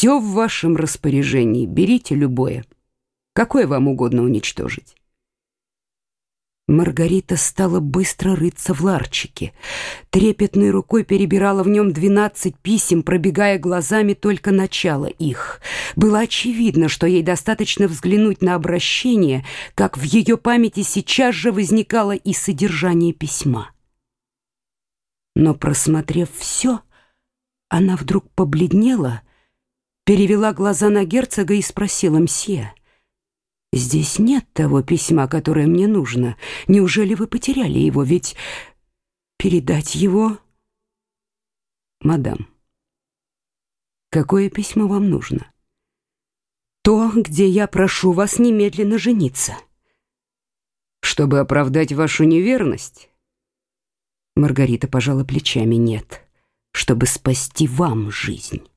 Все в вашем распоряжении, берите любое. Какое вам угодно уничтожить. Маргарита стала быстро рыться в ларчике. Трепетной рукой перебирала в нем двенадцать писем, пробегая глазами только начало их. Было очевидно, что ей достаточно взглянуть на обращение, как в ее памяти сейчас же возникало и содержание письма. Но, просмотрев все, она вдруг побледнела, перевела глаза на герцога и спросила «Мсье». Здесь нет того письма, которое мне нужно. Неужели вы потеряли его? Ведь передать его... Мадам, какое письмо вам нужно? То, где я прошу вас немедленно жениться. Чтобы оправдать вашу неверность? Маргарита пожала плечами. Нет, чтобы спасти вам жизнь.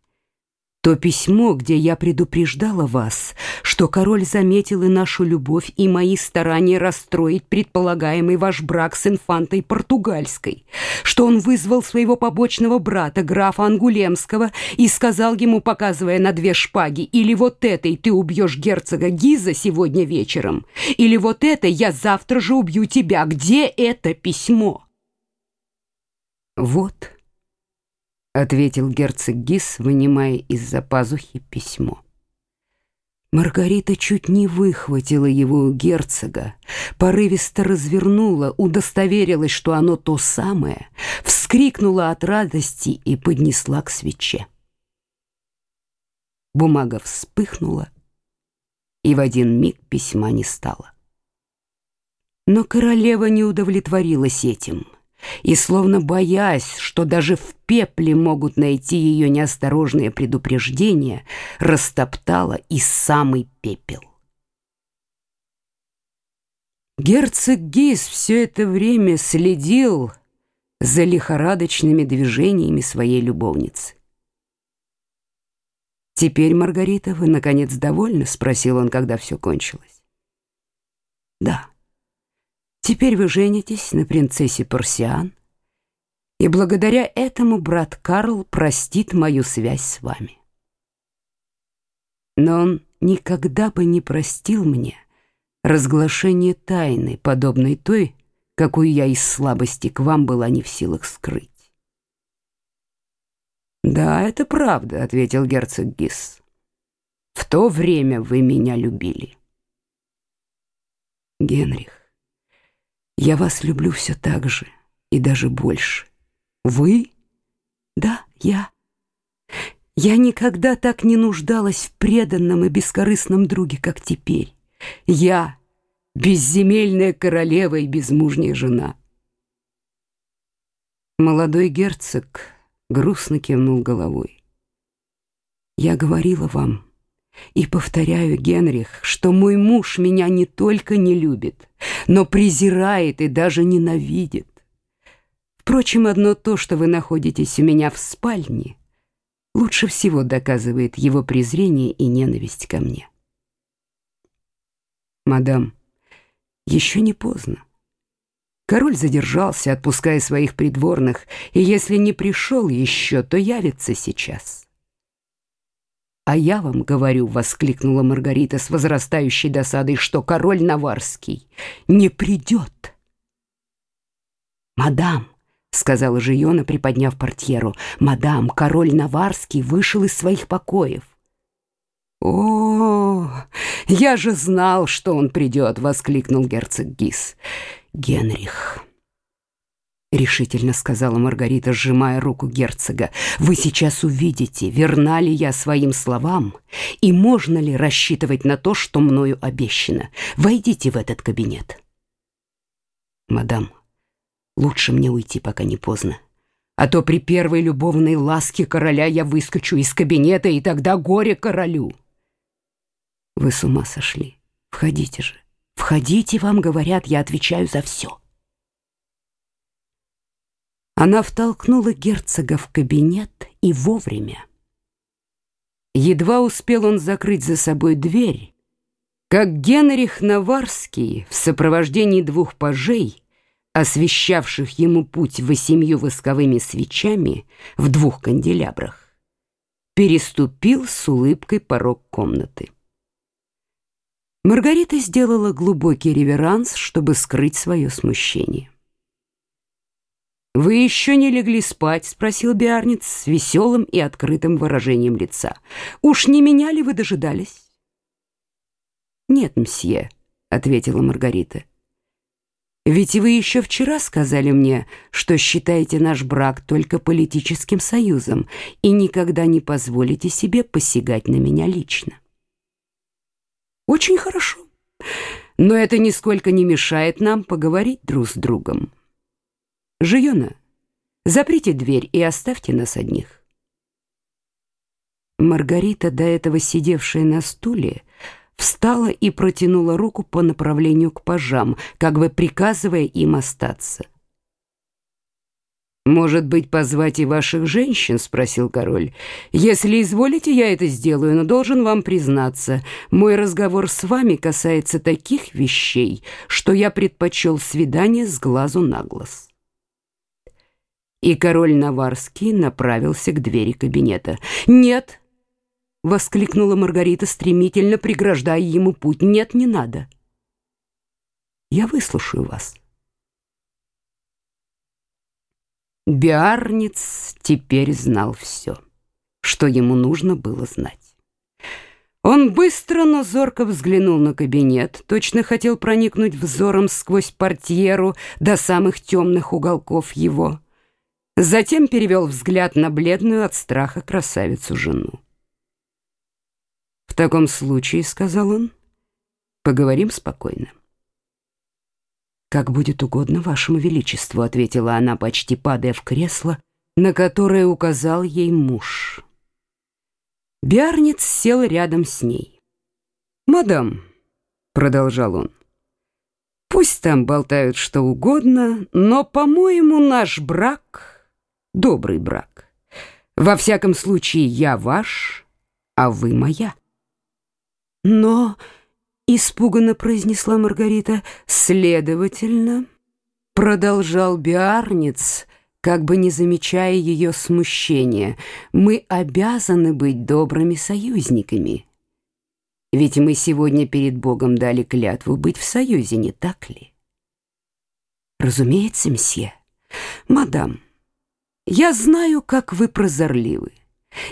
То письмо, где я предупреждала вас, что король заметил и нашу любовь, и мои старания расстроить предполагаемый ваш брак с инфантой португальской, что он вызвал своего побочного брата, графа Ангулемского, и сказал ему, показывая на две шпаги, или вот этой ты убьешь герцога Гиза сегодня вечером, или вот это я завтра же убью тебя. Где это письмо? Вот — ответил герцог Гис, вынимая из-за пазухи письмо. Маргарита чуть не выхватила его у герцога, порывисто развернула, удостоверилась, что оно то самое, вскрикнула от радости и поднесла к свече. Бумага вспыхнула, и в один миг письма не стало. Но королева не удовлетворилась этим — и, словно боясь, что даже в пепле могут найти ее неосторожные предупреждения, растоптала и самый пепел. Герцог Гейс все это время следил за лихорадочными движениями своей любовницы. «Теперь, Маргарита, вы, наконец, довольны?» — спросил он, когда все кончилось. «Да». Теперь вы женитесь на принцессе Парсиан, и благодаря этому брат Карл простит мою связь с вами. Но он никогда бы не простил мне разглашение тайны, подобной той, какую я из слабости к вам была не в силах скрыть. «Да, это правда», — ответил герцог Гис. «В то время вы меня любили». Генрих, я вас люблю все так же и даже больше. Вы? Да, я. Я никогда так не нуждалась в преданном и бескорыстном друге, как теперь. Я — безземельная королева и безмужняя жена. Молодой герцог грустно кивнул головой. Я говорила вам, и повторяю, Генрих, что мой муж меня не только не любит, но презирает и даже ненавидит. Впрочем, одно то, что вы находитесь у меня в спальне, лучше всего доказывает его презрение и ненависть ко мне. Мадам, еще не поздно. Король задержался, отпуская своих придворных, и если не пришел еще, то явится сейчас. «А я вам говорю», — воскликнула Маргарита с возрастающей досадой, «что король Наварский не придет». «Мадам», — сказала Жиона, приподняв портьеру, «мадам, король Наварский вышел из своих покоев». «О, я же знал, что он придет!» — воскликнул герцог Гис. «Генрих, решительно сказала Маргарита, сжимая руку герцога. Вы сейчас увидите, верна ли я своим словам и можно ли рассчитывать на то, что мною обещано. Войдите в этот кабинет. Мадам, лучше мне уйти, пока не поздно. А то при первой любовной ласке короля я выскочу из кабинета, и тогда горе королю. Вы с ума сошли. Входите же. Входите, вам говорят, я отвечаю за все. Она втолкнула герцога в кабинет и вовремя. Едва успел он закрыть за собой дверь, как Генрих Наварский в сопровождении двух пажей, освещавших ему путь восемью восковыми свечами в двух канделябрах, переступил с улыбкой порог комнаты. Маргарита сделала глубокий реверанс, чтобы скрыть свое смущение. «Вы еще не легли спать?» — спросил Биарниц с веселым и открытым выражением лица. «Уж не меня ли вы дожидались?» «Нет, мсье», — ответила Маргарита. «Ведь вы еще вчера сказали мне, что считаете наш брак только политическим союзом и никогда не позволите себе посягать на меня лично». «Очень хорошо, но это нисколько не мешает нам поговорить друг с другом». Жиона, заприте дверь и оставьте нас одних. Маргарита, до этого сидевшая на стуле, встала и протянула руку по направлению к пажам, как бы приказывая им остаться. «Может быть, позвать и ваших женщин?» — спросил король. «Если изволите, я это сделаю, но должен вам признаться, мой разговор с вами касается таких вещей, что я предпочел свидание с глазу на глаз» и король Наварский направился к двери кабинета. «Нет!» — воскликнула Маргарита, стремительно преграждая ему путь. «Нет, не надо. Я выслушаю вас». Биарниц теперь знал все, что ему нужно было знать. Он быстро, но зорко взглянул на кабинет, точно хотел проникнуть взором сквозь портьеру до самых темных уголков его. Затем перевел взгляд на бледную от страха красавицу-жену. «В таком случае, — сказал он, — поговорим спокойно». «Как будет угодно вашему величеству», — ответила она, почти падая в кресло, на которое указал ей муж. Биарниц сел рядом с ней. «Мадам», — продолжал он, — «пусть там болтают что угодно, но, по-моему, наш брак...» добрый брак. Во всяком случае, я ваш, а вы моя. Но, испуганно произнесла Маргарита, следовательно, продолжал Биарниц, как бы не замечая ее смущения, мы обязаны быть добрыми союзниками. Ведь мы сегодня перед Богом дали клятву быть в союзе, не так ли? Разумеется, мсье. Мадам, я знаю, как вы прозорливы,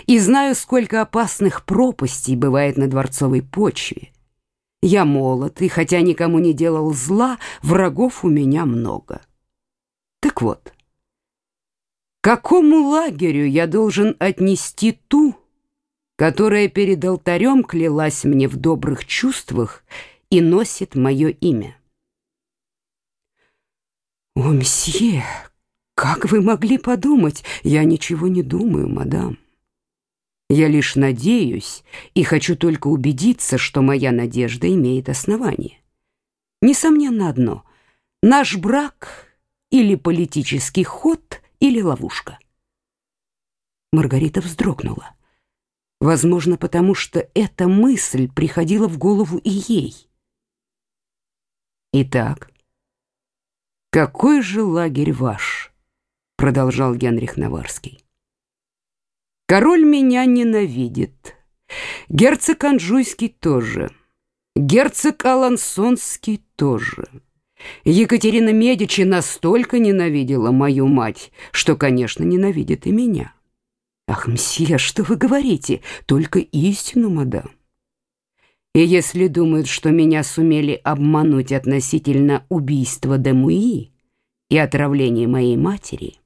и знаю, сколько опасных пропастей бывает на дворцовой почве. Я молод, и хотя никому не делал зла, врагов у меня много. Так вот, какому лагерю я должен отнести ту, которая перед алтарем клялась мне в добрых чувствах и носит мое имя? «О, мсье, «Как вы могли подумать? Я ничего не думаю, мадам. Я лишь надеюсь и хочу только убедиться, что моя надежда имеет основание. Несомненно одно — наш брак или политический ход, или ловушка». Маргарита вздрогнула. Возможно, потому что эта мысль приходила в голову и ей. «Итак, какой же лагерь ваш?» Продолжал Генрих Наварский. Король меня ненавидит. Герцог Анжуйский тоже. Герцог Алансонский тоже. Екатерина Медичи настолько ненавидела мою мать, что, конечно, ненавидит и меня. Ах, мсье, что вы говорите? Только истину, мадам. И если думают, что меня сумели обмануть относительно убийства Демуи и отравления моей матери,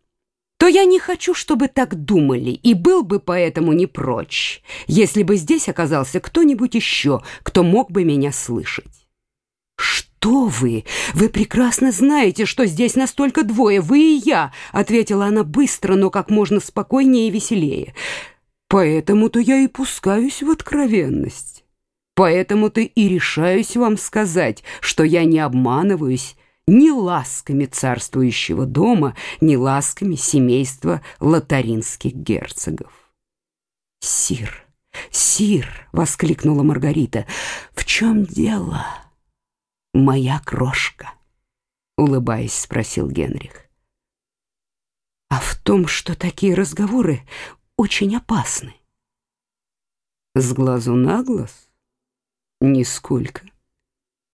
то я не хочу, чтобы так думали, и был бы поэтому не прочь, если бы здесь оказался кто-нибудь еще, кто мог бы меня слышать. «Что вы? Вы прекрасно знаете, что здесь настолько двое, вы и я», ответила она быстро, но как можно спокойнее и веселее. «Поэтому-то я и пускаюсь в откровенность. Поэтому-то и решаюсь вам сказать, что я не обманываюсь, ни ласками царствующего дома, ни ласками семейства лотаринских герцогов. «Сир, сир!» — воскликнула Маргарита. «В чем дело, моя крошка?» — улыбаясь, спросил Генрих. «А в том, что такие разговоры очень опасны. С глазу на глаз? Нисколько.